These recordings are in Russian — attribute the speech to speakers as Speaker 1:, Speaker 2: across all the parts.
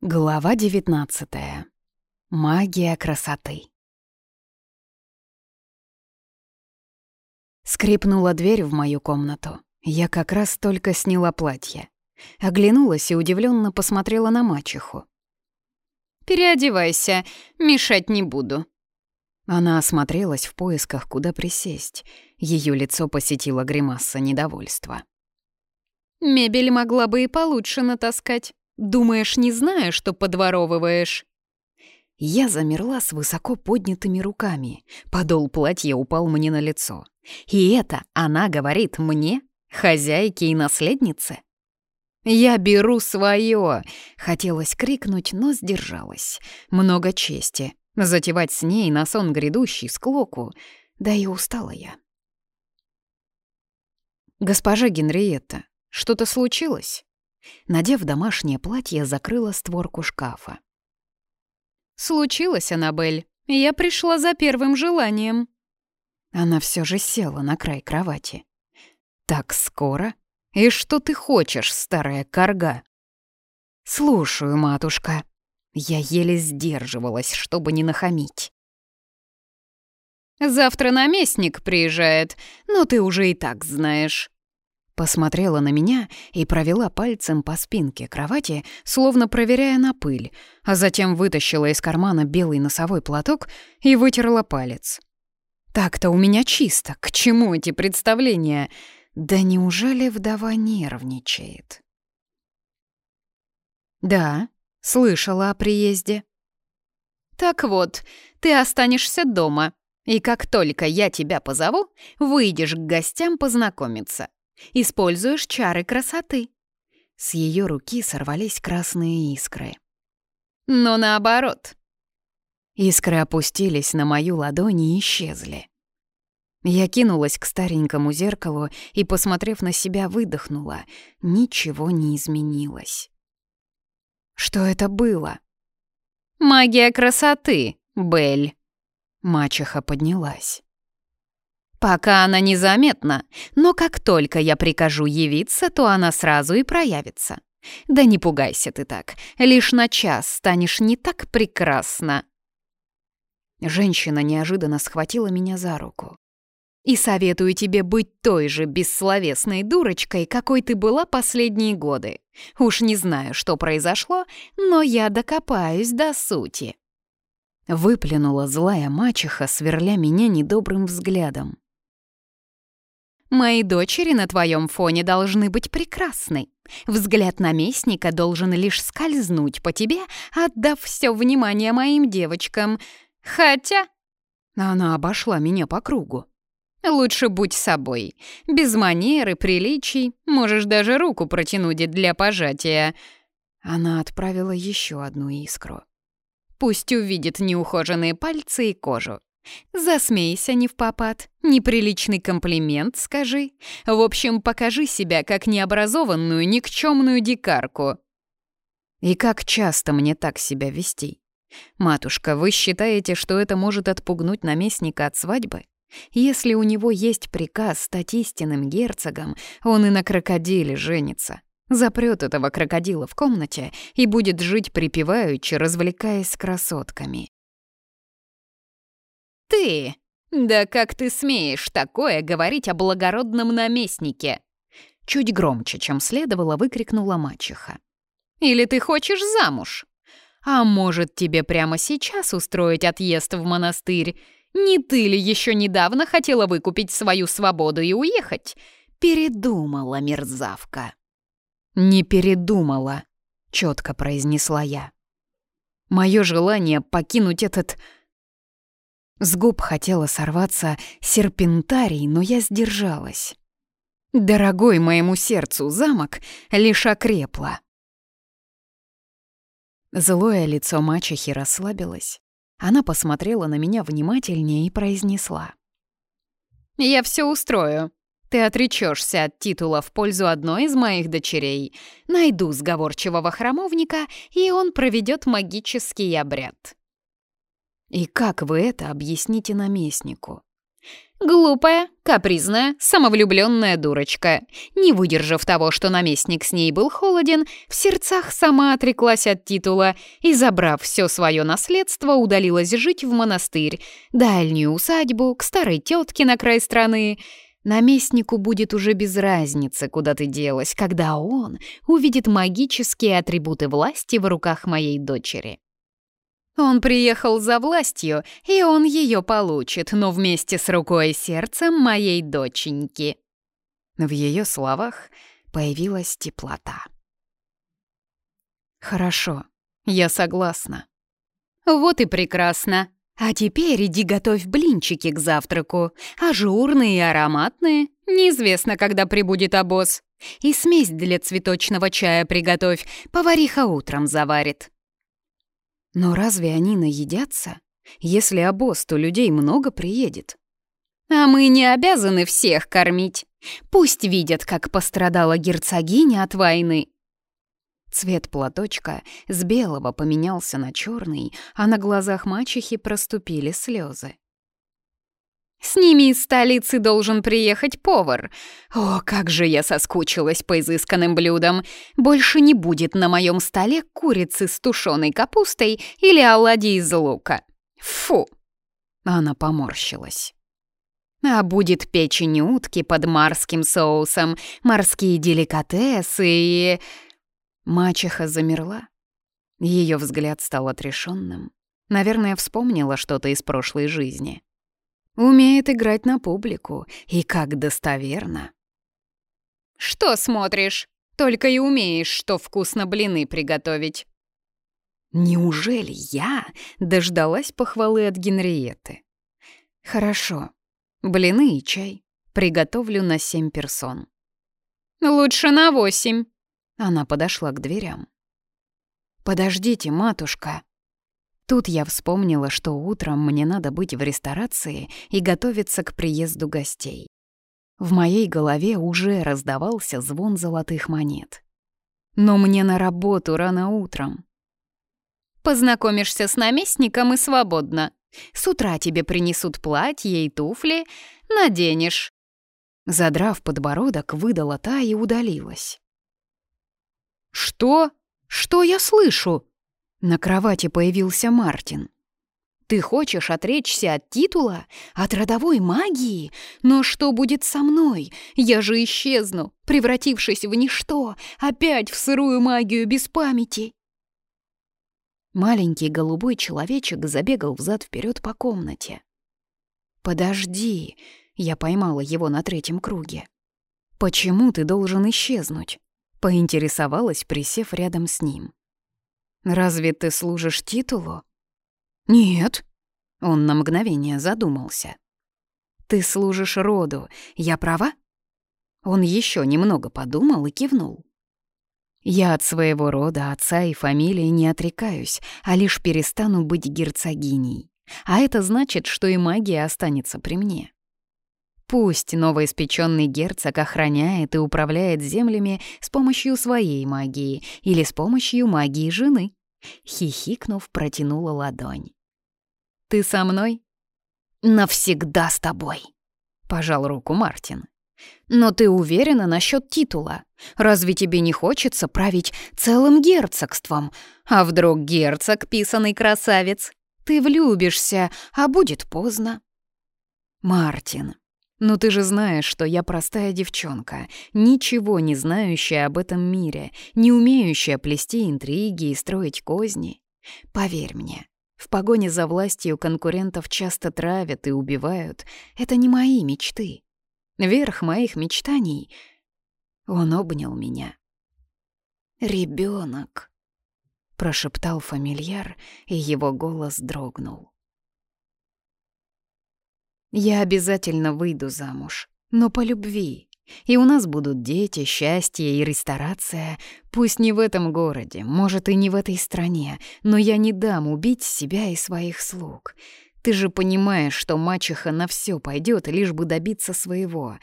Speaker 1: Глава 19. Магия красоты. Скрипнула дверь в мою комнату. Я как раз только сняла платье. Оглянулась и удивленно посмотрела на мачеху.
Speaker 2: «Переодевайся, мешать не буду».
Speaker 1: Она осмотрелась в поисках, куда присесть. Ее лицо посетило гримаса недовольства.
Speaker 2: «Мебель могла бы и получше натаскать». Думаешь, не знаю, что подворовываешь?»
Speaker 1: Я замерла с высоко поднятыми руками. Подол платья упал мне на лицо. И это она говорит мне, хозяйке и наследнице? «Я беру свое!» — хотелось крикнуть, но сдержалась. Много чести. Затевать с ней на сон грядущий склоку. Да и устала я. «Госпожа Генриетта, что-то случилось?» Надев домашнее платье, закрыла створку шкафа.
Speaker 2: «Случилось, Аннабель. Я пришла за первым желанием».
Speaker 1: Она все же села на край кровати. «Так скоро? И что ты хочешь, старая корга?» «Слушаю, матушка». Я еле сдерживалась, чтобы не нахамить.
Speaker 2: «Завтра наместник приезжает, но ты уже и так знаешь».
Speaker 1: Посмотрела на меня и провела пальцем по спинке кровати, словно проверяя на пыль, а затем вытащила из кармана белый носовой платок и вытерла палец. «Так-то у меня чисто. К чему эти представления? Да неужели вдова нервничает?» «Да, слышала о приезде».
Speaker 2: «Так вот, ты останешься дома, и как только я тебя позову, выйдешь к гостям познакомиться. Используешь чары красоты».
Speaker 1: С ее руки сорвались красные искры.
Speaker 2: «Но наоборот».
Speaker 1: Искры опустились на мою ладонь и исчезли. Я кинулась к старенькому зеркалу и, посмотрев на себя, выдохнула. Ничего не изменилось. Что это было?
Speaker 2: «Магия красоты, Белль!»
Speaker 1: Мачеха поднялась.
Speaker 2: Пока она незаметна, но как только я прикажу явиться, то она сразу и проявится. Да не пугайся ты так, лишь на час станешь не так прекрасна.
Speaker 1: Женщина неожиданно схватила меня за руку.
Speaker 2: И советую тебе быть той же бессловесной дурочкой, какой ты была последние годы. Уж не знаю, что произошло, но я докопаюсь до сути.
Speaker 1: Выплюнула злая мачеха, сверля меня недобрым взглядом.
Speaker 2: Мои дочери на твоем фоне должны быть прекрасны. Взгляд наместника должен лишь скользнуть по тебе, отдав все внимание моим девочкам. Хотя...
Speaker 1: Она обошла меня по кругу.
Speaker 2: Лучше будь собой. Без манеры, приличий. Можешь даже руку протянуть для пожатия.
Speaker 1: Она отправила еще одну искру.
Speaker 2: Пусть увидит неухоженные пальцы и кожу. Засмейся не в попад, неприличный комплимент скажи. В общем, покажи себя как необразованную, никчемную дикарку.
Speaker 1: И как часто мне так себя вести? Матушка, вы считаете, что это может отпугнуть наместника от свадьбы? Если у него есть приказ стать истинным герцогом, он и на крокодиле женится. Запрет этого крокодила в комнате и будет жить припеваючи, развлекаясь с красотками.
Speaker 2: «Ты! Да как ты смеешь такое говорить о благородном наместнике?»
Speaker 1: Чуть громче, чем следовало, выкрикнула мачеха.
Speaker 2: «Или ты хочешь замуж? А может, тебе прямо сейчас устроить отъезд в монастырь? Не ты ли еще недавно хотела выкупить свою свободу и уехать? Передумала, мерзавка!»
Speaker 1: «Не передумала», — четко произнесла я. Мое желание покинуть этот с губ хотела сорваться серпентарий, но я сдержалась. Дорогой моему сердцу замок лишь окрепло. Злое лицо мачехи расслабилось. Она посмотрела на меня внимательнее и произнесла.
Speaker 2: «Я все устрою. Ты отречешься от титула в пользу одной из моих дочерей. Найду сговорчивого храмовника, и он проведет магический обряд».
Speaker 1: И как вы это объясните наместнику?
Speaker 2: Глупая, капризная, самовлюбленная дурочка. Не выдержав того, что наместник с ней был холоден, в сердцах сама отреклась от титула и, забрав все свое наследство, удалилась жить в монастырь, дальнюю усадьбу, к старой тетке на край страны. Наместнику будет уже без разницы, куда ты делась, когда он увидит магические атрибуты власти в руках моей дочери. Он приехал за властью, и он ее получит, но вместе с рукой и сердцем моей доченьки».
Speaker 1: В ее словах появилась теплота. «Хорошо, я согласна».
Speaker 2: «Вот и прекрасно. А теперь иди готовь блинчики к завтраку. Ажурные и ароматные. Неизвестно, когда прибудет обоз. И смесь для цветочного чая приготовь, повариха утром заварит».
Speaker 1: Но разве они наедятся, если обоз, то людей много приедет?
Speaker 2: А мы не обязаны всех кормить. Пусть видят, как пострадала герцогиня от войны.
Speaker 1: Цвет платочка с белого поменялся на черный, а на глазах мачехи проступили слезы.
Speaker 2: С ними из столицы должен приехать повар. О, как же я соскучилась по изысканным блюдам. Больше не будет на моем столе курицы с тушеной капустой или оладьи из лука. Фу!»
Speaker 1: Она поморщилась.
Speaker 2: А будет печень утки под марским соусом, морские деликатесы и...
Speaker 1: Мачеха замерла. Ее взгляд стал отрешенным. Наверное, вспомнила что-то из прошлой жизни. Умеет играть на публику, и как достоверно.
Speaker 2: «Что смотришь? Только и умеешь, что вкусно блины приготовить».
Speaker 1: Неужели я дождалась похвалы от Генриетты? Хорошо. Блины и чай. Приготовлю на семь персон.
Speaker 2: Лучше на восемь.
Speaker 1: Она подошла к дверям. «Подождите, матушка», Тут я вспомнила, что утром мне надо быть в ресторации и готовиться к приезду гостей. В моей голове уже раздавался звон золотых монет. Но мне на работу рано утром.
Speaker 2: Познакомишься с наместником и свободно. С утра тебе принесут платье и туфли, наденешь.
Speaker 1: Задрав подбородок, выдала та и удалилась.
Speaker 2: «Что? Что я слышу?»
Speaker 1: На кровати появился Мартин.
Speaker 2: «Ты хочешь отречься от титула? От родовой магии? Но что будет со мной? Я же исчезну, превратившись в ничто, опять в сырую магию без памяти!»
Speaker 1: Маленький голубой человечек забегал взад вперед по комнате. «Подожди!» — я поймала его на третьем круге. «Почему ты должен исчезнуть?» — поинтересовалась, присев рядом с ним. Разве ты служишь титулу?
Speaker 2: Нет.
Speaker 1: Он на мгновение задумался. Ты служишь роду, я права? Он еще немного подумал и кивнул. Я от своего рода, отца и фамилии не отрекаюсь, а лишь перестану быть герцогиней. А это значит, что и магия останется при мне. Пусть новоиспеченный герцог охраняет и управляет землями с помощью своей магии или с помощью магии жены. Хихикнув, протянула ладонь. «Ты со мной?»
Speaker 2: «Навсегда с тобой», —
Speaker 1: пожал руку Мартин.
Speaker 2: «Но ты уверена насчет титула? Разве тебе не хочется править целым герцогством? А вдруг герцог — писанный красавец? Ты влюбишься, а будет поздно».
Speaker 1: «Мартин, «Ну ты же знаешь, что я простая девчонка, ничего не знающая об этом мире, не умеющая плести интриги и строить козни. Поверь мне, в погоне за властью конкурентов часто травят и убивают. Это не мои мечты. Верх моих мечтаний...» Он обнял меня. «Ребёнок», — прошептал фамильяр, и его голос дрогнул. Я обязательно выйду замуж, но по любви. И у нас будут дети, счастье и ресторация. Пусть не в этом городе, может, и не в этой стране, но я не дам убить себя и своих слуг. Ты же понимаешь, что мачеха на все пойдет, лишь бы добиться своего.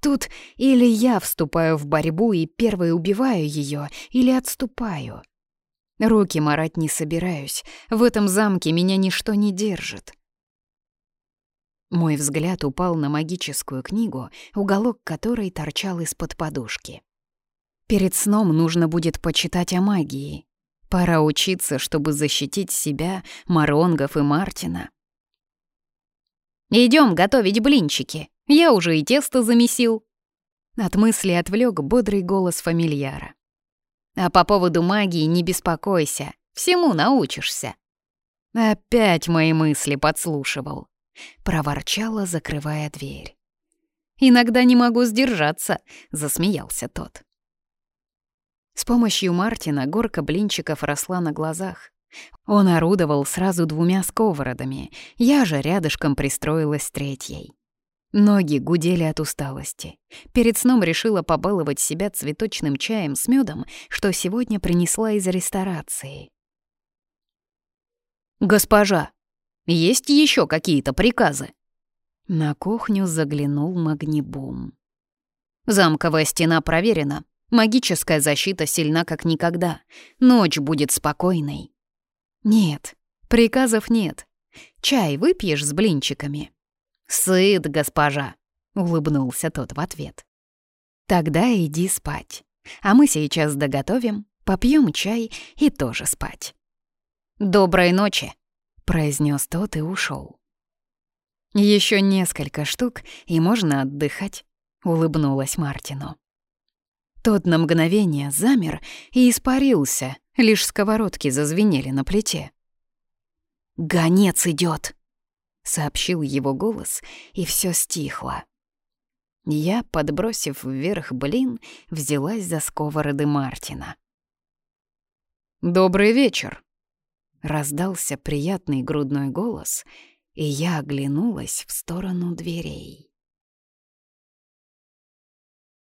Speaker 1: Тут или я вступаю в борьбу и первой убиваю ее, или отступаю. Руки марать не собираюсь. В этом замке меня ничто не держит. Мой взгляд упал на магическую книгу, уголок которой торчал из-под подушки. Перед сном нужно будет почитать о магии. Пора учиться, чтобы защитить себя, Маронгов и Мартина.
Speaker 2: Идем готовить блинчики. Я уже и тесто замесил».
Speaker 1: От мысли отвлек бодрый голос фамильяра.
Speaker 2: «А по поводу магии не беспокойся, всему научишься».
Speaker 1: Опять мои мысли подслушивал. Проворчала, закрывая дверь.
Speaker 2: «Иногда не могу сдержаться», — засмеялся тот.
Speaker 1: С помощью Мартина горка блинчиков росла на глазах. Он орудовал сразу двумя сковородами, я же рядышком пристроилась третьей. Ноги гудели от усталости. Перед сном решила побаловать себя цветочным чаем с медом, что сегодня принесла из ресторации.
Speaker 2: «Госпожа, есть еще какие-то приказы?»
Speaker 1: На кухню заглянул Магнибум.
Speaker 2: «Замковая стена проверена. Магическая защита сильна как никогда. Ночь будет спокойной».
Speaker 1: «Нет, приказов нет. Чай выпьешь с блинчиками?»
Speaker 2: «Сыт, госпожа», —
Speaker 1: улыбнулся тот в ответ. «Тогда иди спать. А мы сейчас доготовим, попьем чай и тоже спать».
Speaker 2: «Доброй ночи», —
Speaker 1: произнес тот и ушел. Еще несколько штук, и можно отдыхать», — улыбнулась Мартину. Тот на мгновение замер и испарился, лишь сковородки зазвенели на плите.
Speaker 2: «Гонец идет,
Speaker 1: сообщил его голос, и все стихло. Я, подбросив вверх блин, взялась за сковороды Мартина.
Speaker 2: «Добрый вечер!»
Speaker 1: Раздался приятный грудной голос, и я оглянулась в сторону дверей.